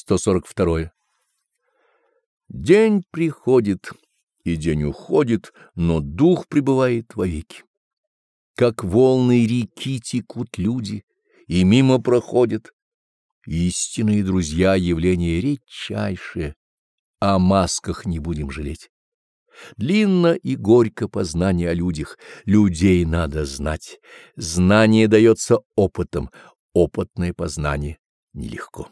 142. День приходит, и день уходит, но дух пребывает вовеки. Как волны реки текут люди, и мимо проходят. Истинные друзья — явление редчайшее, о масках не будем жалеть. Длинно и горько познание о людях, людей надо знать. Знание дается опытом, опытное познание нелегко.